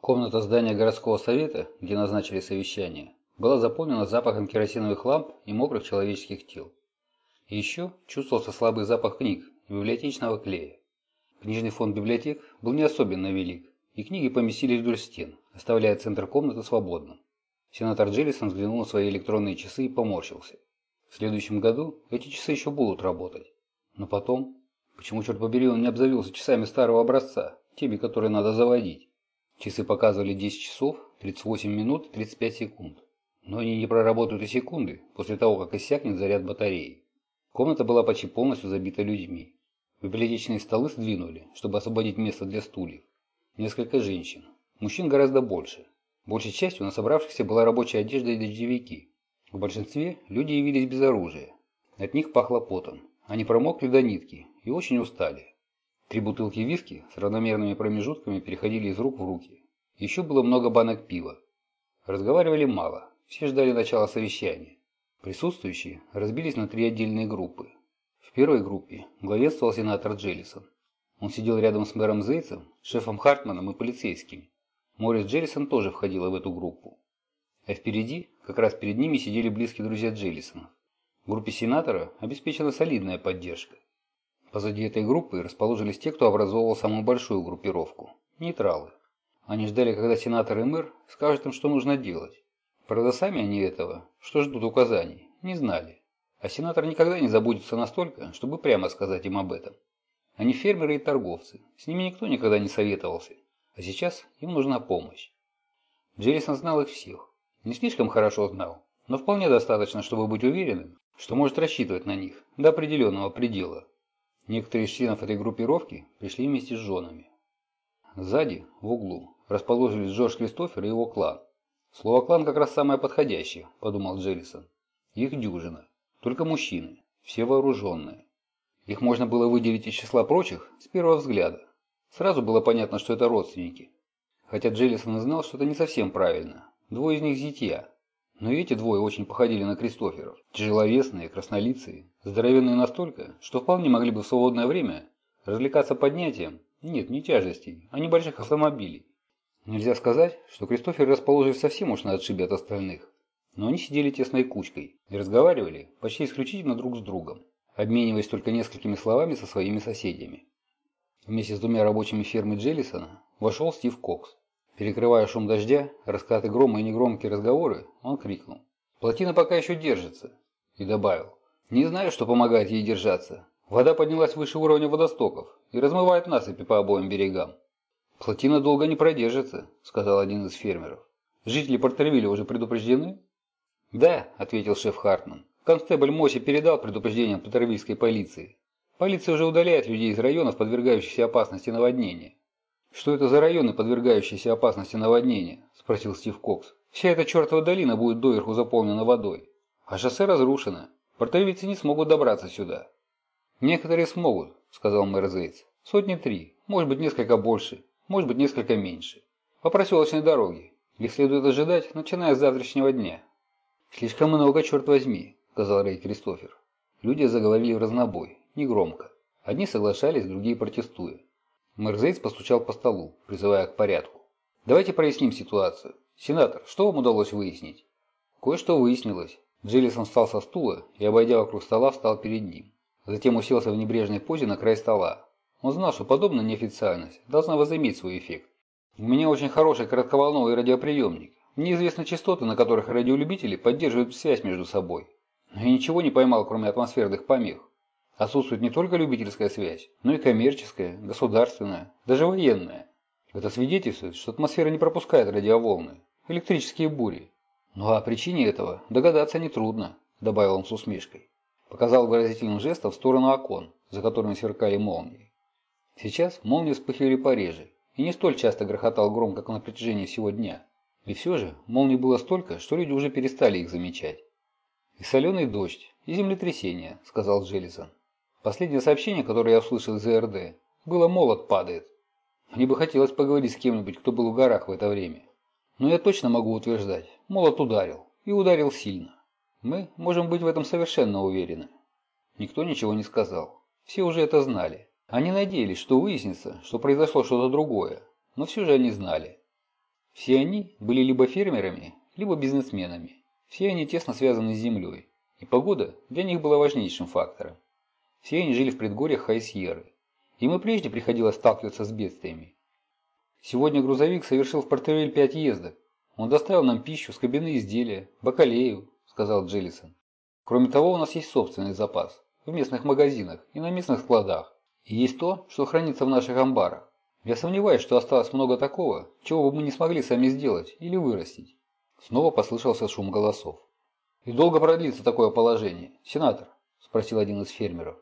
Комната здания городского совета, где назначили совещание, была заполнена запахом керосиновых ламп и мокрых человеческих тел. Еще чувствовался слабый запах книг и библиотечного клея. Книжный фонд библиотек был не особенно велик, и книги поместились вдоль стен, оставляя центр комнаты свободным. Сенатор Джеллисон взглянул на свои электронные часы и поморщился. В следующем году эти часы еще будут работать. Но потом... Почему, черт побери, он не обзавелся часами старого образца, теми, которые надо заводить? Часы показывали 10 часов, 38 минут, 35 секунд. Но они не проработают и секунды после того, как иссякнет заряд батареи. Комната была почти полностью забита людьми. Библиотечные столы сдвинули, чтобы освободить место для стульев. Несколько женщин. Мужчин гораздо больше. Большей частью на собравшихся была рабочая одежда и дождевики. В большинстве люди явились без оружия. От них пахло потом. Они промокли до нитки и очень устали. Три бутылки виски с равномерными промежутками переходили из рук в руки. Еще было много банок пива. Разговаривали мало. Все ждали начала совещания. Присутствующие разбились на три отдельные группы. В первой группе главенствовал сенатор Джеллисон. Он сидел рядом с мэром Зейцем, шефом Хартманом и полицейскими. Морис Джеллисон тоже входила в эту группу. А впереди, как раз перед ними, сидели близкие друзья Джеллисона. Группе сенатора обеспечена солидная поддержка. Позади этой группы расположились те, кто образовывал самую большую группировку – нейтралы. Они ждали, когда сенатор и мэр скажут им, что нужно делать. Правда, сами они этого, что ждут указаний, не знали. А сенатор никогда не забудется настолько, чтобы прямо сказать им об этом. Они фермеры и торговцы, с ними никто никогда не советовался. А сейчас им нужна помощь. Джеррисон знал их всех. Не слишком хорошо знал, но вполне достаточно, чтобы быть уверенным, что может рассчитывать на них до определенного предела. Некоторые из членов этой группировки пришли вместе с женами. Сзади, в углу, расположились Джордж Кристофер и его клан. Слово «клан» как раз самое подходящее, подумал Джеллисон. Их дюжина. Только мужчины. Все вооруженные. Их можно было выделить из числа прочих с первого взгляда. Сразу было понятно, что это родственники. Хотя Джеллисон знал, что это не совсем правильно. Двое из них зятья. Но эти двое очень походили на Кристоферов. Тяжеловесные, краснолицые, здоровенные настолько, что вполне могли бы в свободное время развлекаться поднятием, нет, не тяжестей, а небольших автомобилей. Нельзя сказать, что Кристофер расположен совсем уж на отшибе от остальных. Но они сидели тесной кучкой и разговаривали почти исключительно друг с другом, обмениваясь только несколькими словами со своими соседями. Вместе с двумя рабочими фермы Джеллисона вошел Стив Кокс. Перекрывая шум дождя, раскаты грома и негромкие разговоры, он крикнул. «Плотина пока еще держится!» И добавил. «Не знаю, что помогает ей держаться. Вода поднялась выше уровня водостоков и размывает насыпи по обоим берегам». «Плотина долго не продержится», — сказал один из фермеров. «Жители Портервилля уже предупреждены?» «Да», — ответил шеф Хартман. «Констебль Моси передал предупреждение Портервильской полиции. Полиция уже удаляет людей из районов, подвергающихся опасности наводнения. «Что это за районы, подвергающиеся опасности наводнения?» – спросил Стив Кокс. «Вся эта чертова долина будет доверху заполнена водой. А шоссе разрушено. Портовицы не смогут добраться сюда». «Некоторые смогут», – сказал мэр Зейтс. «Сотни три, может быть несколько больше, может быть несколько меньше. По проселочной дороге. Их следует ожидать, начиная с завтрашнего дня». «Слишком много, черт возьми», – сказал Рэй Кристофер. Люди заговорили в разнобой, негромко. Одни соглашались, другие протестуя. Мэрзейц постучал по столу, призывая к порядку. «Давайте проясним ситуацию. Сенатор, что вам удалось выяснить?» Кое-что выяснилось. Джиллисон встал со стула и, обойдя вокруг стола, встал перед ним. Затем уселся в небрежной позе на край стола. Он знал, что подобная неофициальность должна возыметь свой эффект. «У меня очень хороший коротковолновый радиоприемник. Мне известны частоты, на которых радиолюбители поддерживают связь между собой. Но я ничего не поймал, кроме атмосферных помех. Отсутствует не только любительская связь, но и коммерческая, государственная, даже военная. Это свидетельствует, что атмосфера не пропускает радиоволны, электрические бури. Ну а о причине этого догадаться нетрудно, добавил он с усмешкой. Показал выразительным жестом в сторону окон, за которыми сверкали молнии. Сейчас молнии вспыхивали пореже, и не столь часто грохотал гром, как на протяжении всего дня. И все же молний было столько, что люди уже перестали их замечать. «И соленый дождь, и землетрясение», — сказал Джеллисон. Последнее сообщение, которое я услышал из РД, было «молот падает». Мне бы хотелось поговорить с кем-нибудь, кто был в горах в это время. Но я точно могу утверждать, молот ударил. И ударил сильно. Мы можем быть в этом совершенно уверены. Никто ничего не сказал. Все уже это знали. Они надеялись, что выяснится, что произошло что-то другое. Но все же они знали. Все они были либо фермерами, либо бизнесменами. Все они тесно связаны с землей, и погода для них была важнейшим фактором. Все они жили в предгорьях Хайсьеры. Им и прежде приходилось сталкиваться с бедствиями. Сегодня грузовик совершил в Портервиль пять ездок. Он доставил нам пищу, скобяные изделия, бакалею, сказал Джеллисон. Кроме того, у нас есть собственный запас в местных магазинах и на местных складах. И есть то, что хранится в наших амбарах. Я сомневаюсь, что осталось много такого, чего бы мы не смогли сами сделать или вырастить. Снова послышался шум голосов. «И долго продлится такое положение, сенатор?» – спросил один из фермеров.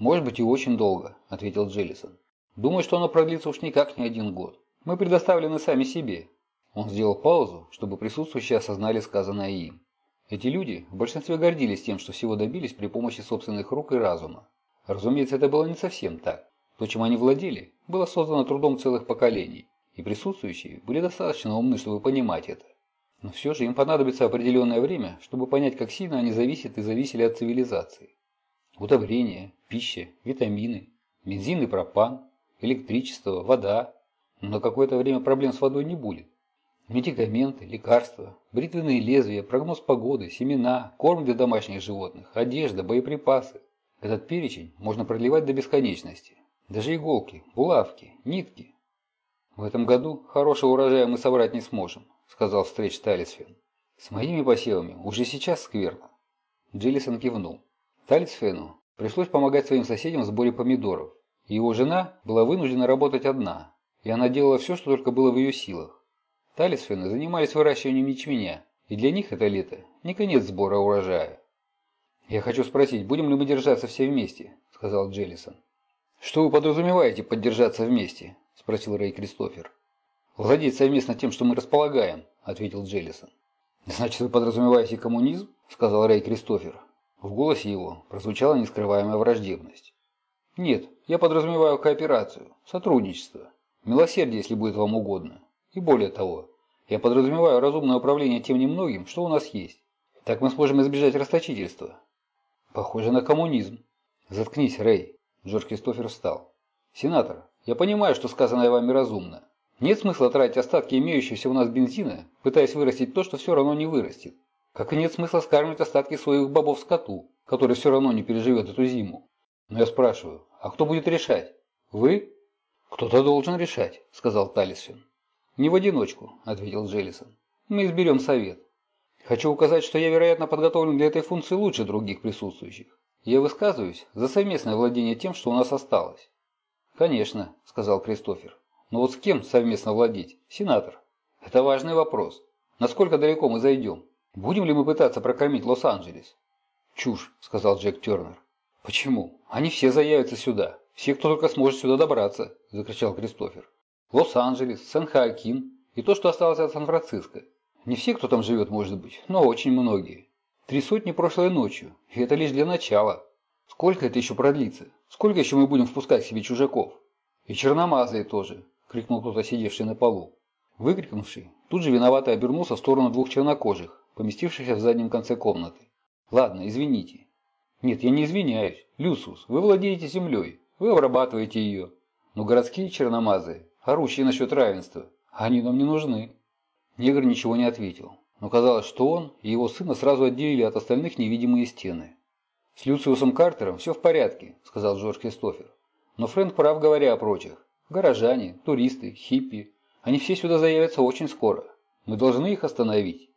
«Может быть и очень долго», – ответил Джеллисон. «Думаю, что оно продлится уж никак не один год. Мы предоставлены сами себе». Он сделал паузу, чтобы присутствующие осознали сказанное им. Эти люди в большинстве гордились тем, что всего добились при помощи собственных рук и разума. Разумеется, это было не совсем так. То, чем они владели, было создано трудом целых поколений, и присутствующие были достаточно умны, чтобы понимать это. Но все же им понадобится определенное время, чтобы понять, как сильно они зависят и зависели от цивилизации. Удобрения, пища, витамины, бензин и пропан, электричество, вода. Но какое-то время проблем с водой не будет. Медикаменты, лекарства, бритвенные лезвия, прогноз погоды, семена, корм для домашних животных, одежда, боеприпасы. Этот перечень можно продлевать до бесконечности. Даже иголки, булавки, нитки. В этом году хорошего урожая мы собрать не сможем, сказал встреч Талисфен. С моими посевами уже сейчас скверно. Джиллисон кивнул. Талисфену пришлось помогать своим соседям в сборе помидоров. Его жена была вынуждена работать одна, и она делала все, что только было в ее силах. Талисфены занимались выращиванием ячменя, и для них это лето не конец сбора урожая. «Я хочу спросить, будем ли мы держаться все вместе?» – сказал Джеллисон. «Что вы подразумеваете под держаться вместе?» – спросил Рэй Кристофер. «Владеть совместно тем, что мы располагаем», – ответил Джеллисон. «Значит, вы подразумеваете коммунизм?» – сказал Рэй Кристофер. В голосе его прозвучала нескрываемая враждебность. «Нет, я подразумеваю кооперацию, сотрудничество, милосердие, если будет вам угодно. И более того, я подразумеваю разумное управление тем немногим, что у нас есть. Так мы сможем избежать расточительства, Похоже на коммунизм. Заткнись, Рэй. Джордж Кристофер встал. Сенатор, я понимаю, что сказанное вами разумно. Нет смысла тратить остатки имеющегося у нас бензина, пытаясь вырастить то, что все равно не вырастет. Как и нет смысла скармливать остатки своих бобов скоту, который все равно не переживет эту зиму. Но я спрашиваю, а кто будет решать? Вы? Кто-то должен решать, сказал Талисфин. Не в одиночку, ответил Джеллисон. Мы изберем совет. Хочу указать, что я, вероятно, подготовлен для этой функции лучше других присутствующих. Я высказываюсь за совместное владение тем, что у нас осталось. Конечно, сказал Кристофер. Но вот с кем совместно владеть? Сенатор. Это важный вопрос. Насколько далеко мы зайдем? Будем ли мы пытаться прокормить Лос-Анджелес? Чушь, сказал Джек Тернер. Почему? Они все заявятся сюда. Все, кто только сможет сюда добраться, закричал Кристофер. Лос-Анджелес, Сан-Хоакин и то, что осталось от Сан-Франциско. Не все, кто там живет, может быть, но очень многие. Три сотни прошлой ночью, и это лишь для начала. Сколько это еще продлится? Сколько еще мы будем впускать себе чужаков? И черномазые тоже, крикнул кто-то, сидевший на полу. Выкрикнувший, тут же виновато обернулся в сторону двух чернокожих, поместившихся в заднем конце комнаты. Ладно, извините. Нет, я не извиняюсь. Люсус, вы владеете землей, вы обрабатываете ее. Но городские черномазые, орущие насчет равенства, они нам не нужны. Негр ничего не ответил, но казалось, что он и его сына сразу отделили от остальных невидимые стены. «С Люциусом Картером все в порядке», – сказал Джордж Кристофер. «Но Фрэнк прав, говоря о прочих. Горожане, туристы, хиппи. Они все сюда заявятся очень скоро. Мы должны их остановить».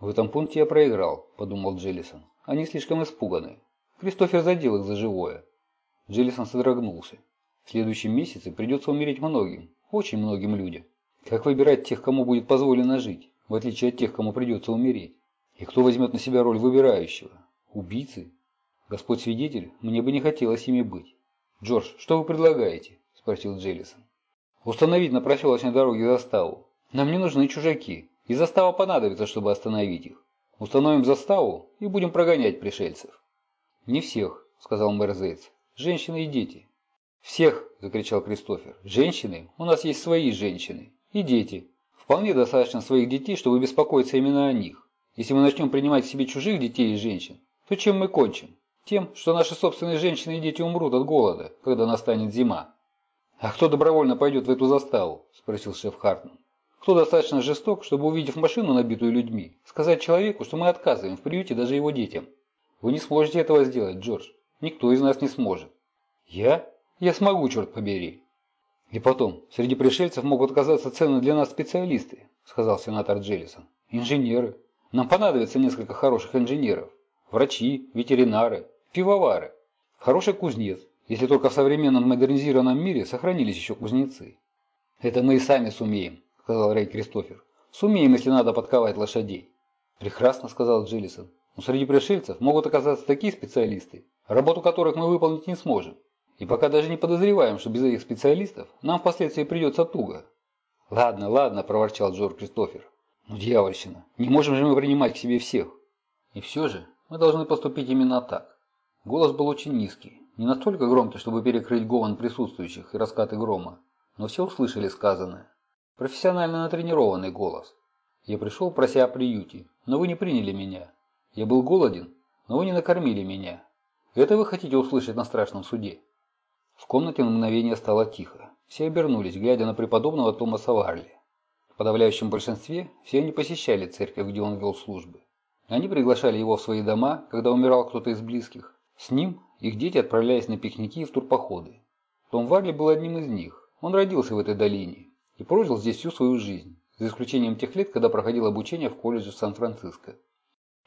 «В этом пункте я проиграл», – подумал Джеллисон. «Они слишком испуганы. Кристофер задел их за живое». Джеллисон содрогнулся. В следующем месяце придется умереть многим, очень многим людям. Как выбирать тех, кому будет позволено жить, в отличие от тех, кому придется умереть? И кто возьмет на себя роль выбирающего? Убийцы? Господь свидетель, мне бы не хотелось ими быть. Джордж, что вы предлагаете? Спросил Джеллисон. Установить на проселочной дороге заставу. Нам не нужны чужаки, и застава понадобится, чтобы остановить их. Установим заставу и будем прогонять пришельцев. Не всех, сказал мэр. Женщины и дети. Всех, закричал Кристофер. Женщины? У нас есть свои женщины. И дети. Вполне достаточно своих детей, чтобы беспокоиться именно о них. Если мы начнем принимать к себе чужих детей и женщин, то чем мы кончим? Тем, что наши собственные женщины и дети умрут от голода, когда настанет зима. «А кто добровольно пойдет в эту заставу?» – спросил шеф Хартман. Кто достаточно жесток, чтобы, увидев машину, набитую людьми, сказать человеку, что мы отказываем в приюте даже его детям? Вы не сможете этого сделать, Джордж. Никто из нас не сможет. Я? Я смогу, черт побери. И потом, среди пришельцев могут оказаться ценны для нас специалисты, сказал сенатор Джеллисон. Инженеры. Нам понадобится несколько хороших инженеров. Врачи, ветеринары, пивовары. Хороший кузнец, если только в современном модернизированном мире сохранились еще кузнецы. Это мы и сами сумеем, сказал Рэй Кристофер. Сумеем, если надо подковать лошадей. Прекрасно, сказал Джиллисон. Но среди пришельцев могут оказаться такие специалисты, работу которых мы выполнить не сможем. И пока даже не подозреваем, что без этих специалистов нам впоследствии придется туго. Ладно, ладно, проворчал Джордж Кристофер. Ну, дьявольщина, не можем же мы принимать к себе всех. И все же мы должны поступить именно так. Голос был очень низкий, не настолько громкий, чтобы перекрыть гомон присутствующих и раскаты грома, но все услышали сказанное. Профессионально натренированный голос. Я пришел, прося о приюте, но вы не приняли меня. Я был голоден, но вы не накормили меня. Это вы хотите услышать на страшном суде? В комнате на мгновение стало тихо. Все обернулись, глядя на преподобного Томаса Варли. В подавляющем большинстве все они посещали церковь, где он вел службы. Они приглашали его в свои дома, когда умирал кто-то из близких. С ним их дети отправлялись на пикники и в турпоходы. Том Варли был одним из них. Он родился в этой долине и прожил здесь всю свою жизнь, за исключением тех лет, когда проходил обучение в колледже в Сан-Франциско.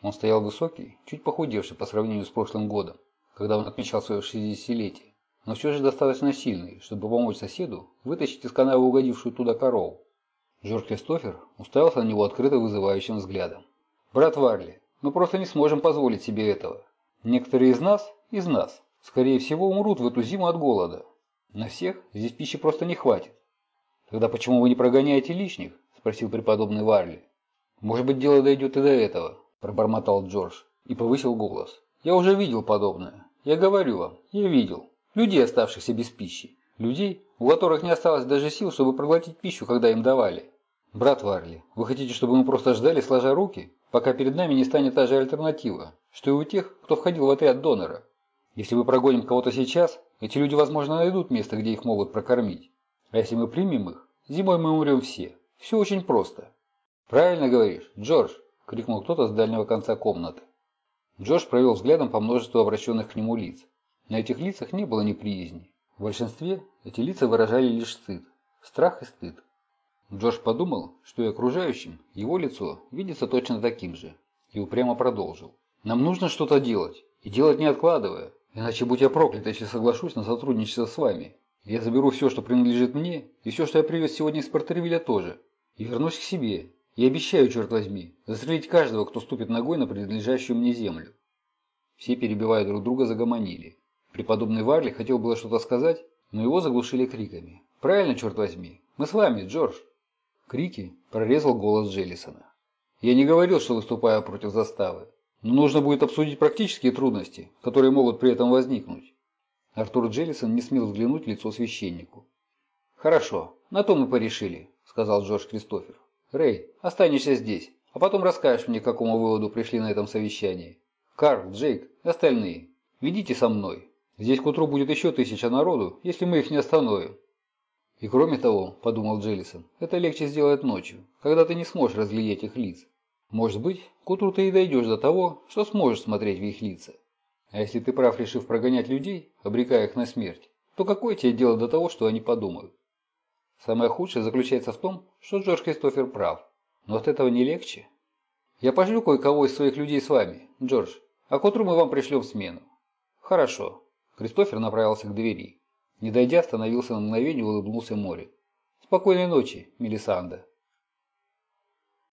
Он стоял высокий, чуть похудевший по сравнению с прошлым годом, когда он отмечал свое 60-летие, но все же достаточно сильный, чтобы помочь соседу вытащить из канавы угодившую туда корову. Джордж Кристофер уставился на него открыто вызывающим взглядом. «Брат Варли, мы просто не сможем позволить себе этого. Некоторые из нас, из нас, скорее всего, умрут в эту зиму от голода. На всех здесь пищи просто не хватит. Тогда почему вы не прогоняете лишних?» – спросил преподобный Варли. «Может быть, дело дойдет и до этого», – пробормотал Джордж и повысил голос. «Я уже видел подобное. Я говорю вам, я видел. Людей, оставшихся без пищи. Людей, у которых не осталось даже сил, чтобы проглотить пищу, когда им давали. Брат Варли, вы хотите, чтобы мы просто ждали, сложа руки? пока перед нами не станет та же альтернатива, что и у тех, кто входил в отряд донора. Если мы прогоним кого-то сейчас, эти люди, возможно, найдут место, где их могут прокормить. А если мы примем их, зимой мы умрем все. Все очень просто. «Правильно говоришь, Джордж!» – крикнул кто-то с дальнего конца комнаты. Джордж провел взглядом по множеству обращенных к нему лиц. На этих лицах не было неприязни. В большинстве эти лица выражали лишь стыд, страх и стыд. Джош подумал, что и окружающим его лицо видится точно таким же, и упрямо продолжил. «Нам нужно что-то делать, и делать не откладывая, иначе будь я проклят, если соглашусь на сотрудничество с вами. Я заберу все, что принадлежит мне, и все, что я привез сегодня из Портервилля тоже, и вернусь к себе. И обещаю, черт возьми, застрелить каждого, кто ступит ногой на принадлежащую мне землю». Все, перебивая друг друга, загомонили. Преподобный Варли хотел было что-то сказать, но его заглушили криками. «Правильно, черт возьми! Мы с вами, Джордж!» Крики прорезал голос Джеллисона. «Я не говорил, что выступаю против заставы, но нужно будет обсудить практические трудности, которые могут при этом возникнуть». Артур Джеллисон не смел взглянуть в лицо священнику. «Хорошо, на то мы порешили», – сказал Джордж Кристофер. «Рэй, останешься здесь, а потом расскажешь мне, к какому выводу пришли на этом совещании. Карл, Джейк и остальные, ведите со мной. Здесь к утру будет еще тысяча народу, если мы их не остановим. И кроме того, подумал Джеллисон, это легче сделать ночью, когда ты не сможешь разглядеть их лиц. Может быть, к утру ты и дойдешь до того, что сможешь смотреть в их лица. А если ты прав, решив прогонять людей, обрекая их на смерть, то какое тебе дело до того, что они подумают? Самое худшее заключается в том, что Джордж Кристофер прав. Но от этого не легче. Я пошлю кое-кого из своих людей с вами, Джордж, а к утру мы вам пришлем смену. Хорошо. Кристофер направился к двери. Не дойдя, остановился на мгновение улыбнулся море. «Спокойной ночи, Мелисанда».